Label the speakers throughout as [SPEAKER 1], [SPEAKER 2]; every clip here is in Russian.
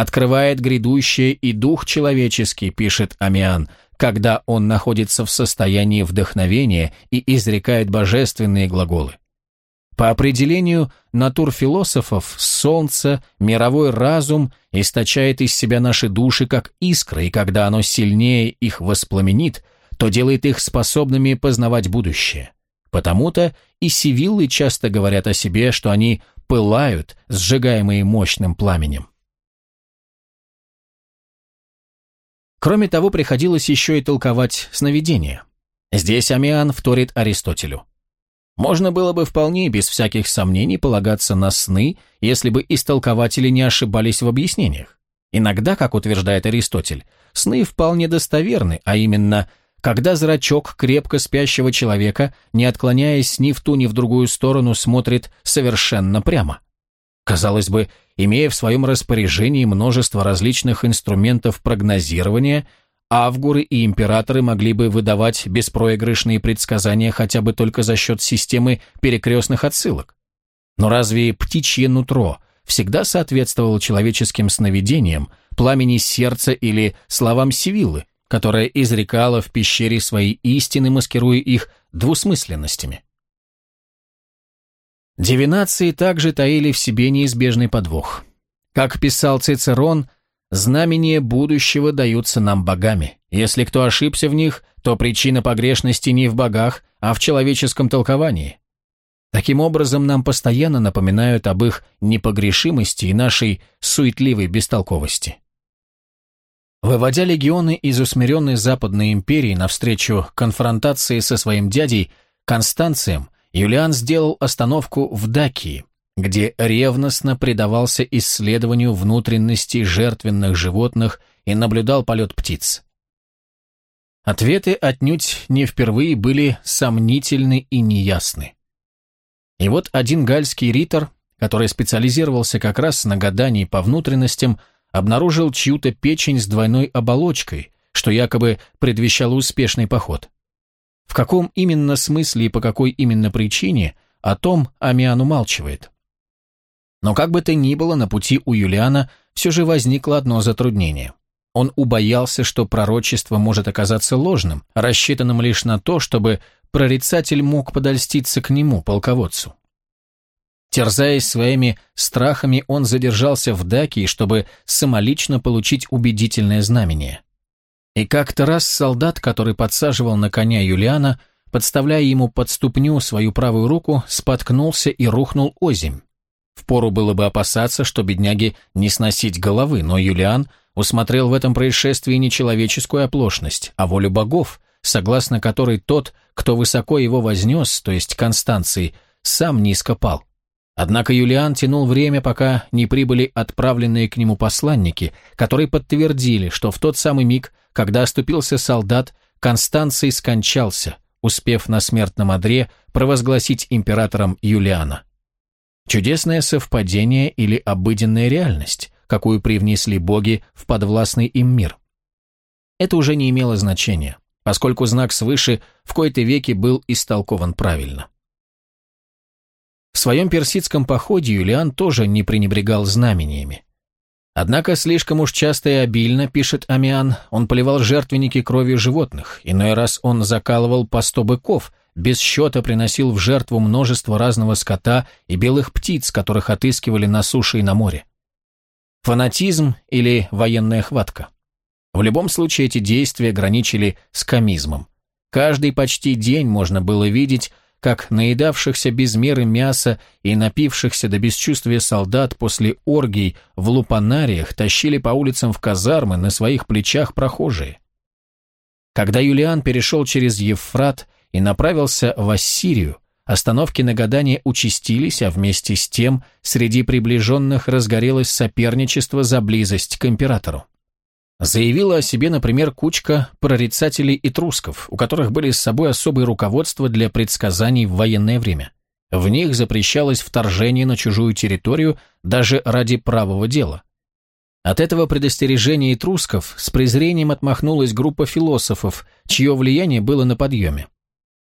[SPEAKER 1] открывает грядущее и дух человеческий, пишет Амиан, когда он находится в состоянии вдохновения и изрекает божественные глаголы. По определению натурфилософов, солнце, мировой разум источает из себя наши души как искры, и когда оно сильнее их воспламенит, то делает их способными познавать будущее. Потому-то и сивиллы часто говорят о себе, что они пылают, сжигаемые мощным пламенем. Кроме того, приходилось еще и толковать сновидения. Здесь Амиан вторит Аристотелю. Можно было бы вполне без всяких сомнений полагаться на сны, если бы истолкователи не ошибались в объяснениях. Иногда, как утверждает Аристотель, сны вполне достоверны, а именно, когда зрачок крепко спящего человека, не отклоняясь ни в ту, ни в другую сторону, смотрит совершенно прямо. Казалось бы, имея в своем распоряжении множество различных инструментов прогнозирования, Авгуры и императоры могли бы выдавать беспроигрышные предсказания хотя бы только за счет системы перекрестных отсылок. Но разве птичье нутро всегда соответствовало человеческим сновидениям, пламени сердца или словам Сивиллы, которая изрекала в пещере свои истины, маскируя их двусмысленностями? Дивинации также таили в себе неизбежный подвох. Как писал Цицерон – Знамения будущего даются нам богами. Если кто ошибся в них, то причина погрешности не в богах, а в человеческом толковании. Таким образом, нам постоянно напоминают об их непогрешимости и нашей суетливой бестолковости. Выводя легионы из усмиренной Западной империи навстречу конфронтации со своим дядей Констанцием, Юлиан сделал остановку в Дакии, где ревностно предавался исследованию внутренностей жертвенных животных и наблюдал полет птиц. Ответы отнюдь не впервые были сомнительны и неясны. И вот один гальский ритор, который специализировался как раз на гадании по внутренностям, обнаружил чью-то печень с двойной оболочкой, что якобы предвещало успешный поход. В каком именно смысле и по какой именно причине, о том Амиан умалчивает. Но как бы то ни было, на пути у Юлиана все же возникло одно затруднение. Он убоялся, что пророчество может оказаться ложным, рассчитанным лишь на то, чтобы прорицатель мог подольститься к нему, полководцу. Терзаясь своими страхами, он задержался в Дакии, чтобы самолично получить убедительное знамение. И как-то раз солдат, который подсаживал на коня Юлиана, подставляя ему под ступню свою правую руку, споткнулся и рухнул озимь. Впору было бы опасаться, что бедняги не сносить головы, но Юлиан усмотрел в этом происшествии не человеческую оплошность, а волю богов, согласно которой тот, кто высоко его вознес, то есть Констанций, сам низко пал. Однако Юлиан тянул время, пока не прибыли отправленные к нему посланники, которые подтвердили, что в тот самый миг, когда оступился солдат, Констанций скончался, успев на смертном одре провозгласить императором Юлиана. Чудесное совпадение или обыденная реальность, какую привнесли боги в подвластный им мир. Это уже не имело значения, поскольку знак свыше в кои-то веки был истолкован правильно. В своем персидском походе Юлиан тоже не пренебрегал знамениями. Однако слишком уж часто и обильно, пишет Амиан, он поливал жертвенники кровью животных, иной раз он закалывал по сто быков, без счета приносил в жертву множество разного скота и белых птиц, которых отыскивали на суше и на море. Фанатизм или военная хватка. В любом случае эти действия граничили с комизмом. Каждый почти день можно было видеть, как наедавшихся без меры мяса и напившихся до бесчувствия солдат после оргий в лупанариях тащили по улицам в казармы на своих плечах прохожие. Когда Юлиан перешел через Евфрат и направился в Ассирию, остановки на гадание участились, а вместе с тем среди приближенных разгорелось соперничество за близость к императору. Заявила о себе, например, кучка прорицателей и трусков, у которых были с собой особые руководства для предсказаний в военное время. В них запрещалось вторжение на чужую территорию даже ради правого дела. От этого предостережения трусков с презрением отмахнулась группа философов, чье влияние было на подъеме.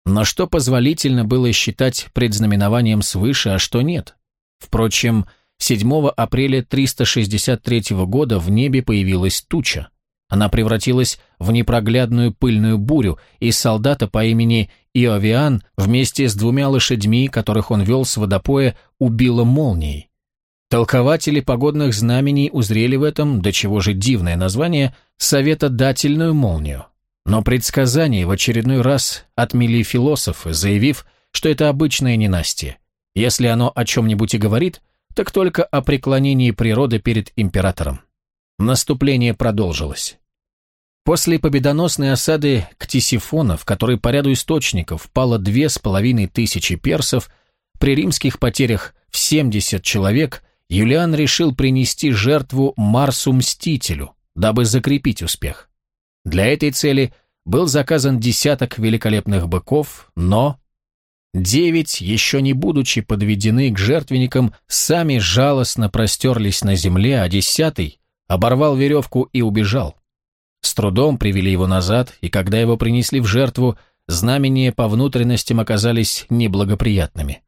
[SPEAKER 1] Но что позволительно было считать предзнаменованием свыше, а что нет? Впрочем, 7 апреля 363 года в небе появилась туча. Она превратилась в непроглядную пыльную бурю, и солдата по имени Иовиан вместе с двумя лошадьми, которых он вел с водопоя, убило молнией. Толкователи погодных знамений узрели в этом, до чего же дивное название, советодательную молнию. Но предсказание в очередной раз отмели философы, заявив, что это обычное ненастье. Если оно о чем-нибудь и говорит, так только о преклонении природы перед императором. Наступление продолжилось. После победоносной осады Ктисифона, в которой по ряду источников пало две с половиной тысячи персов, при римских потерях в 70 человек, Юлиан решил принести жертву Марсу-Мстителю, дабы закрепить успех. Для этой цели был заказан десяток великолепных быков, но... Девять, еще не будучи подведены к жертвенникам, сами жалостно простерлись на земле, а десятый оборвал веревку и убежал. С трудом привели его назад, и когда его принесли в жертву, знамения по внутренностям оказались неблагоприятными.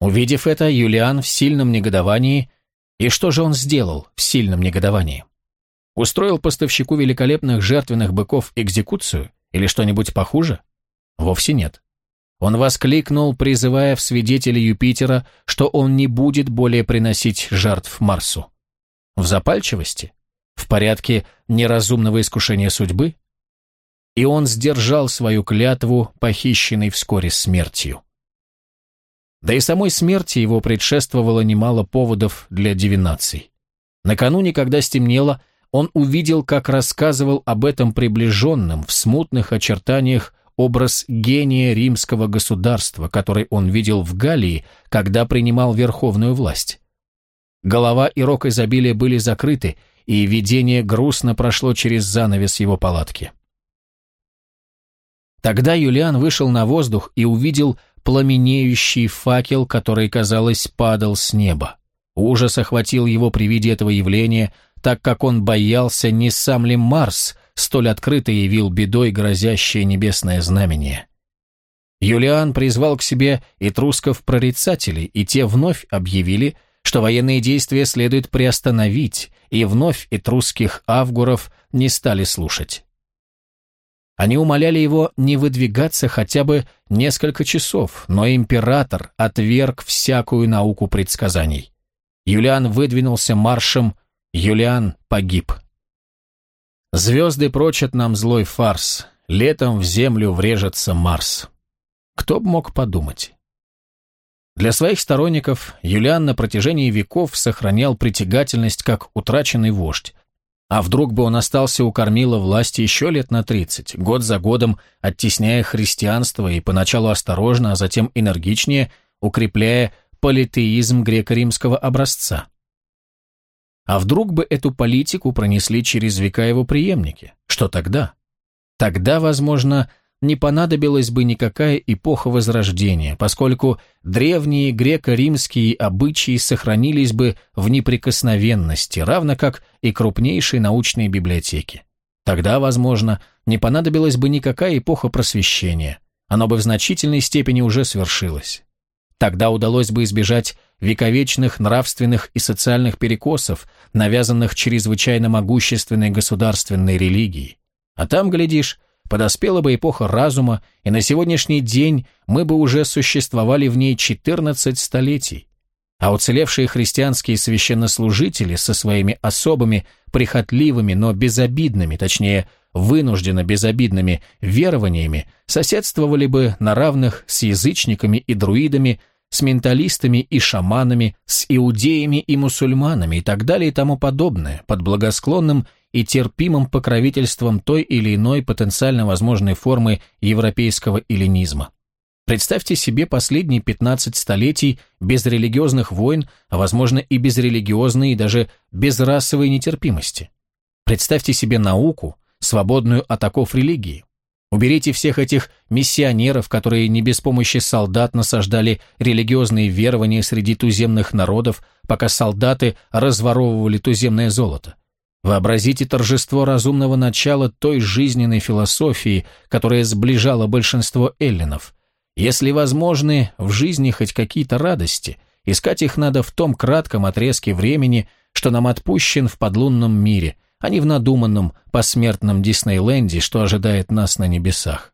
[SPEAKER 1] Увидев это, Юлиан в сильном негодовании... И что же он сделал в сильном негодовании? Устроил поставщику великолепных жертвенных быков экзекуцию или что-нибудь похуже? Вовсе нет. Он воскликнул, призывая в свидетели Юпитера, что он не будет более приносить жертв Марсу. В запальчивости? В порядке неразумного искушения судьбы? И он сдержал свою клятву, похищенной вскоре смертью. Да и самой смерти его предшествовало немало поводов для дивинаций. Накануне, когда стемнело, он увидел, как рассказывал об этом приближенном в смутных очертаниях образ гения римского государства, который он видел в Галлии, когда принимал верховную власть. Голова и рог изобилия были закрыты, и видение грустно прошло через занавес его палатки. Тогда Юлиан вышел на воздух и увидел пламенеющий факел, который, казалось, падал с неба. Ужас охватил его при виде этого явления, так как он боялся, не сам ли Марс столь открыто явил бедой грозящее небесное знамение. Юлиан призвал к себе этрусков-прорицателей, и те вновь объявили, что военные действия следует приостановить, и вновь этрусских авгуров не стали слушать. Они умоляли его не выдвигаться хотя бы несколько часов, но император отверг всякую науку предсказаний. Юлиан выдвинулся маршем, Юлиан погиб. Звезды прочат нам злой фарс, летом в землю врежется Марс. Кто б мог подумать? Для своих сторонников Юлиан на протяжении веков сохранял притягательность как утраченный вождь, а вдруг бы он остался у кормила власти еще лет на 30, год за годом оттесняя христианство и поначалу осторожно, а затем энергичнее, укрепляя политеизм греко-римского образца. А вдруг бы эту политику пронесли через века его преемники? Что тогда? Тогда, возможно, не понадобилась бы никакая эпоха Возрождения, поскольку древние греко-римские обычаи сохранились бы в неприкосновенности, равно как и крупнейшие научные библиотеки. Тогда, возможно, не понадобилась бы никакая эпоха просвещения, оно бы в значительной степени уже свершилось. Тогда удалось бы избежать вековечных нравственных и социальных перекосов, навязанных чрезвычайно могущественной государственной религией. А там, глядишь, подоспела бы эпоха разума, и на сегодняшний день мы бы уже существовали в ней 14 столетий. А уцелевшие христианские священнослужители со своими особыми, прихотливыми, но безобидными, точнее, вынужденно безобидными верованиями соседствовали бы на равных с язычниками и друидами, с менталистами и шаманами, с иудеями и мусульманами и так далее и тому подобное, под благосклонным и терпимым покровительством той или иной потенциально возможной формы европейского эллинизма. Представьте себе последние 15 столетий без религиозных войн, а возможно и без религиозной и даже без расовой нетерпимости. Представьте себе науку, свободную от оков религии. Уберите всех этих миссионеров, которые не без помощи солдат насаждали религиозные верования среди туземных народов, пока солдаты разворовывали туземное золото. Вообразите торжество разумного начала той жизненной философии, которая сближала большинство эллинов. Если возможны в жизни хоть какие-то радости, Искать их надо в том кратком отрезке времени, что нам отпущен в подлунном мире, а не в надуманном посмертном Диснейленде, что ожидает нас на небесах.